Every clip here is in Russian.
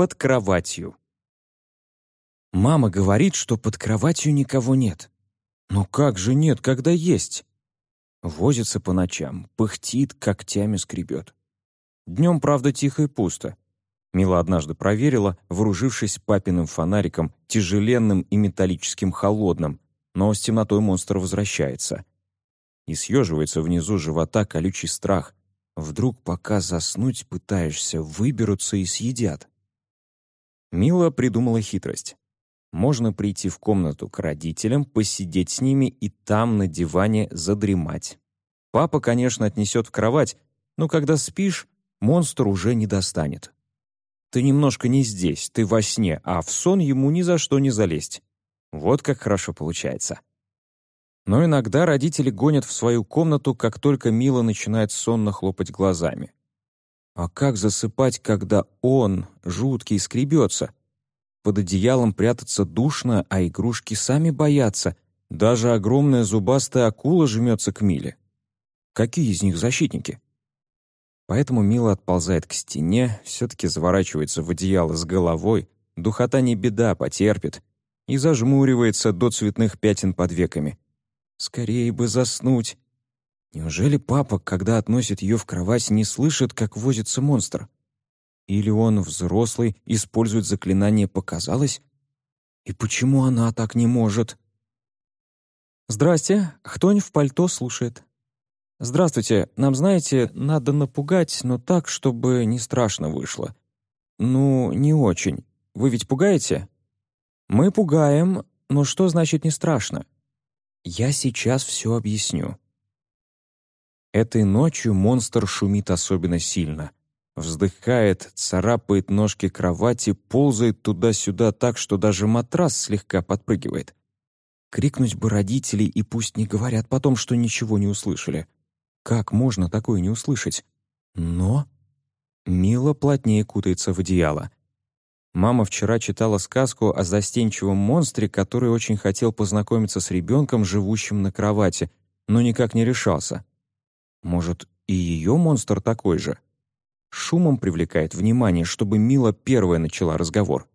под кроватью. Мама говорит, что под кроватью никого нет. Но как же нет, когда есть? Возится по ночам, пыхтит, когтями скребет. Днем, правда, тихо и пусто. Мила однажды проверила, вооружившись папиным фонариком, тяжеленным и металлическим холодным, но с темнотой монстр возвращается. И съеживается внизу живота колючий страх. Вдруг, пока заснуть пытаешься, выберутся и съедят. Мила придумала хитрость. Можно прийти в комнату к родителям, посидеть с ними и там на диване задремать. Папа, конечно, отнесет в кровать, но когда спишь, монстр уже не достанет. Ты немножко не здесь, ты во сне, а в сон ему ни за что не залезть. Вот как хорошо получается. Но иногда родители гонят в свою комнату, как только Мила начинает сонно хлопать глазами. А как засыпать, когда он, жуткий, скребется? Под одеялом прятаться душно, а игрушки сами боятся. Даже огромная зубастая акула жмется к Миле. Какие из них защитники? Поэтому Мила отползает к стене, все-таки заворачивается в одеяло с головой, духота не беда, потерпит, и зажмуривается до цветных пятен под веками. Скорее бы заснуть. Неужели папа, когда относит ее в кровать, не слышит, как возится монстр? Или он, взрослый, использует заклинание «показалось»? И почему она так не может? «Здрасте, кто-нибудь в пальто слушает?» «Здравствуйте. Нам, знаете, надо напугать, но так, чтобы не страшно вышло». «Ну, не очень. Вы ведь пугаете?» «Мы пугаем, но что значит не страшно?» «Я сейчас все объясню». Этой ночью монстр шумит особенно сильно. Вздыхает, царапает ножки кровати, ползает туда-сюда так, что даже матрас слегка подпрыгивает. Крикнуть бы родителей, и пусть не говорят потом, что ничего не услышали. Как можно такое не услышать? Но... Мила плотнее кутается в одеяло. Мама вчера читала сказку о застенчивом монстре, который очень хотел познакомиться с ребенком, живущим на кровати, но никак не решался. Может, и ее монстр такой же? Шумом привлекает внимание, чтобы Мила первая начала разговор.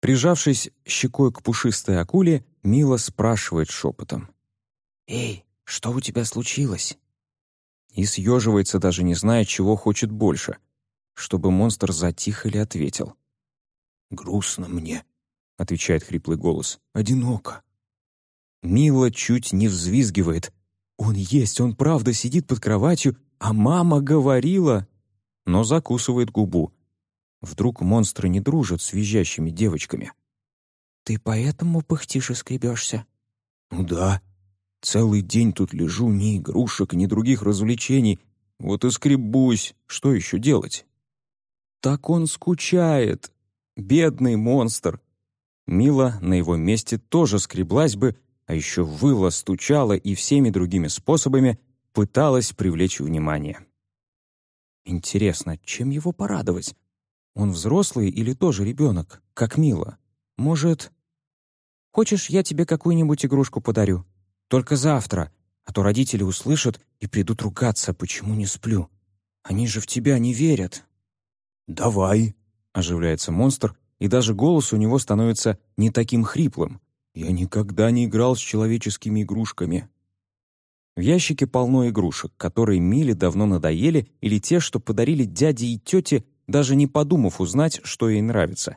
Прижавшись щекой к пушистой акуле, Мила спрашивает шепотом. «Эй, что у тебя случилось?» И съеживается, даже не зная, чего хочет больше, чтобы монстр затих или ответил. «Грустно мне», — отвечает хриплый голос. «Одиноко». Мила чуть не взвизгивает. «Он есть, он правда сидит под кроватью, а мама говорила...» Но закусывает губу. Вдруг монстры не дружат с визжащими девочками. «Ты поэтому пыхтишь и скребешься?» «Ну да», Целый день тут лежу, ни игрушек, ни других развлечений. Вот и скребусь. Что еще делать? Так он скучает. Бедный монстр. Мила на его месте тоже скреблась бы, а еще выла, стучала и всеми другими способами пыталась привлечь внимание. Интересно, чем его порадовать? Он взрослый или тоже ребенок, как Мила? Может... Хочешь, я тебе какую-нибудь игрушку подарю? Только завтра, а то родители услышат и придут ругаться, почему не сплю. Они же в тебя не верят». «Давай», — оживляется монстр, и даже голос у него становится не таким хриплым. «Я никогда не играл с человеческими игрушками». В ящике полно игрушек, которые Миле давно надоели, или те, что подарили дяде и тете, даже не подумав узнать, что ей нравится.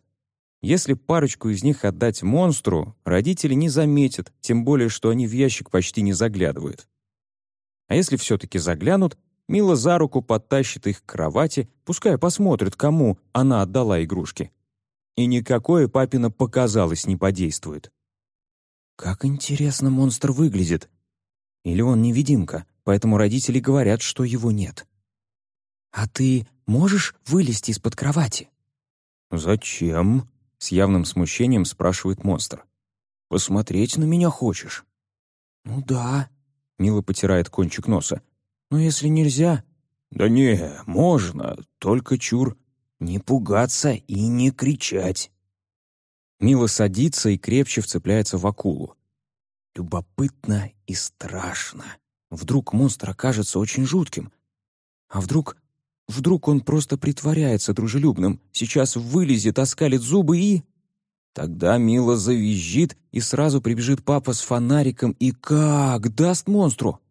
Если парочку из них отдать монстру, родители не заметят, тем более, что они в ящик почти не заглядывают. А если все-таки заглянут, Мила за руку подтащит их к кровати, пускай посмотрит, кому она отдала игрушки. И никакое папина показалось не подействует. Как интересно монстр выглядит. Или он невидимка, поэтому родители говорят, что его нет. «А ты можешь вылезти из-под кровати?» «Зачем?» С явным смущением спрашивает монстр. «Посмотреть на меня хочешь?» «Ну да», — Мила потирает кончик носа. «Но если нельзя...» «Да не, можно, только чур не пугаться и не кричать». Мила садится и крепче вцепляется в акулу. Любопытно и страшно. Вдруг монстр окажется очень жутким. А вдруг Вдруг он просто притворяется дружелюбным, сейчас вылезет, оскалит зубы и... Тогда Мила завизжит, и сразу прибежит папа с фонариком и как даст монстру.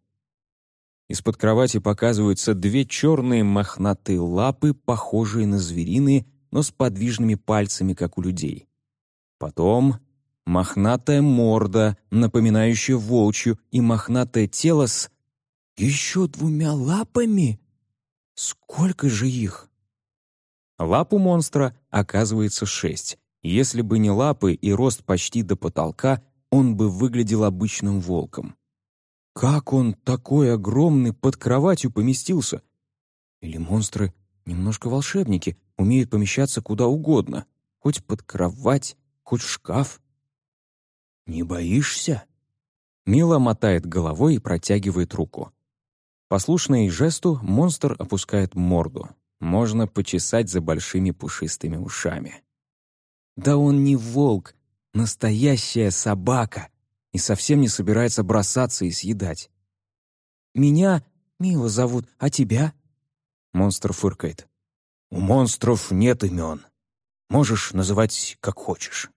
Из-под кровати показываются две черные мохнатые лапы, похожие на звериные, но с подвижными пальцами, как у людей. Потом мохнатая морда, напоминающая волчью, и мохнатое тело с... Еще двумя лапами? Сколько же их? Лап у монстра оказывается шесть. Если бы не лапы и рост почти до потолка, он бы выглядел обычным волком. Как он такой огромный под кроватью поместился? Или монстры немножко волшебники, умеют помещаться куда угодно, хоть под кровать, хоть шкаф? «Не боишься?» Мила мотает головой и протягивает руку. Послушный жесту, монстр опускает морду. Можно почесать за большими пушистыми ушами. Да он не волк, настоящая собака, и совсем не собирается бросаться и съедать. «Меня Мила зовут, а тебя?» Монстр фыркает. «У монстров нет имен. Можешь называть как хочешь».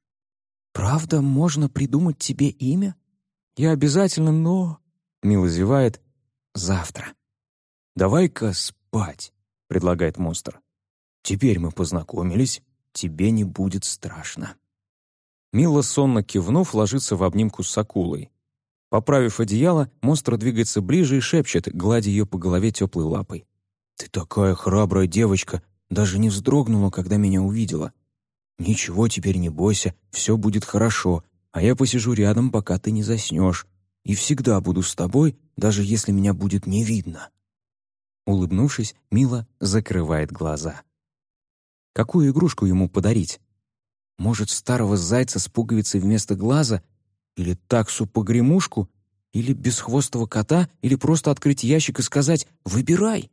«Правда, можно придумать тебе имя?» «Я обязательно, но...» Мила зевает. «Завтра». «Давай-ка спать», — предлагает монстр. «Теперь мы познакомились, тебе не будет страшно». Мила, сонно кивнув, ложится в обнимку с акулой. Поправив одеяло, монстр двигается ближе и шепчет, гладя ее по голове теплой лапой. «Ты такая храбрая девочка, даже не вздрогнула, когда меня увидела. Ничего теперь не бойся, все будет хорошо, а я посижу рядом, пока ты не заснешь, и всегда буду с тобой, даже если меня будет не видно». Улыбнувшись, Мила закрывает глаза. Какую игрушку ему подарить? Может, старого зайца с пуговицей вместо глаза? Или таксу-погремушку? Или бесхвостого кота? Или просто открыть ящик и сказать «Выбирай»?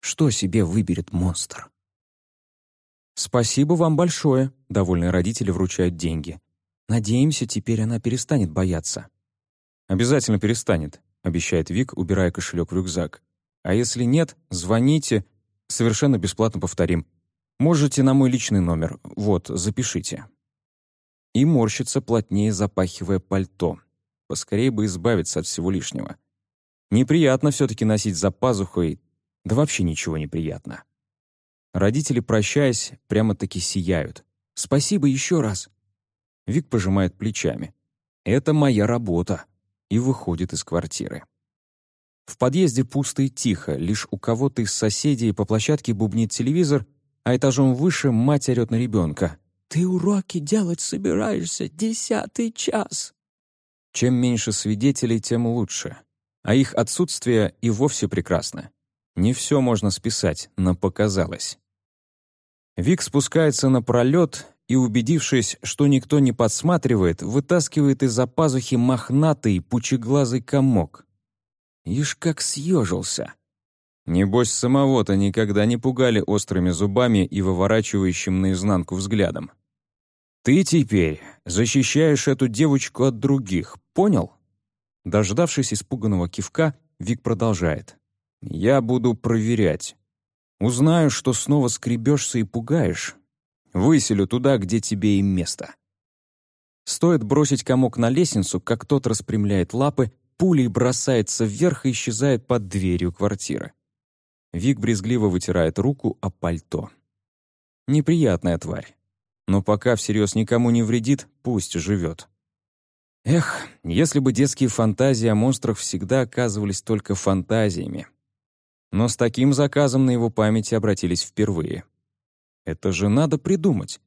Что себе выберет монстр? «Спасибо вам большое», — довольные родители вручают деньги. «Надеемся, теперь она перестанет бояться». «Обязательно перестанет», — обещает Вик, убирая кошелек в рюкзак. «А если нет, звоните, совершенно бесплатно повторим. Можете на мой личный номер, вот, запишите». И морщится, плотнее запахивая пальто. Поскорее бы избавиться от всего лишнего. Неприятно все-таки носить за пазухой да вообще ничего не приятно. Родители, прощаясь, прямо-таки сияют. «Спасибо еще раз!» Вик пожимает плечами. «Это моя работа!» и выходит из квартиры. В подъезде пусто и тихо, лишь у кого-то из соседей по площадке бубнит телевизор, а этажом выше мать орёт на ребенка. «Ты уроки делать собираешься, десятый час!» Чем меньше свидетелей, тем лучше. А их отсутствие и вовсе прекрасно. Не все можно списать, но показалось. Вик спускается на пролет и, убедившись, что никто не подсматривает, вытаскивает из-за пазухи мохнатый пучеглазый комок. Ишь как съежился. Небось, самого-то никогда не пугали острыми зубами и выворачивающим наизнанку взглядом. «Ты теперь защищаешь эту девочку от других, понял?» Дождавшись испуганного кивка, Вик продолжает. Я буду проверять. Узнаю, что снова скребешься и пугаешь. Выселю туда, где тебе и место. Стоит бросить комок на лестницу, как тот распрямляет лапы, пулей бросается вверх и исчезает под дверью квартиры. Вик брезгливо вытирает руку о пальто. Неприятная тварь. Но пока всерьез никому не вредит, пусть живет. Эх, если бы детские фантазии о монстрах всегда оказывались только фантазиями. Но с таким заказом на его памяти обратились впервые. Это же надо придумать.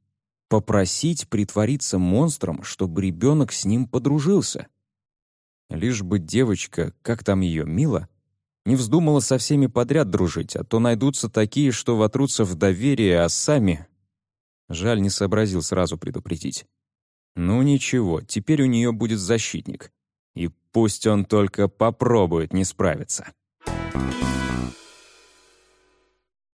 Попросить притвориться монстром, чтобы ребенок с ним подружился. Лишь бы девочка, как там ее, Мила, не вздумала со всеми подряд дружить, а то найдутся такие, что вотрутся в доверие, а сами... Жаль, не сообразил сразу предупредить. Ну ничего, теперь у нее будет защитник. И пусть он только попробует не справиться. Thank you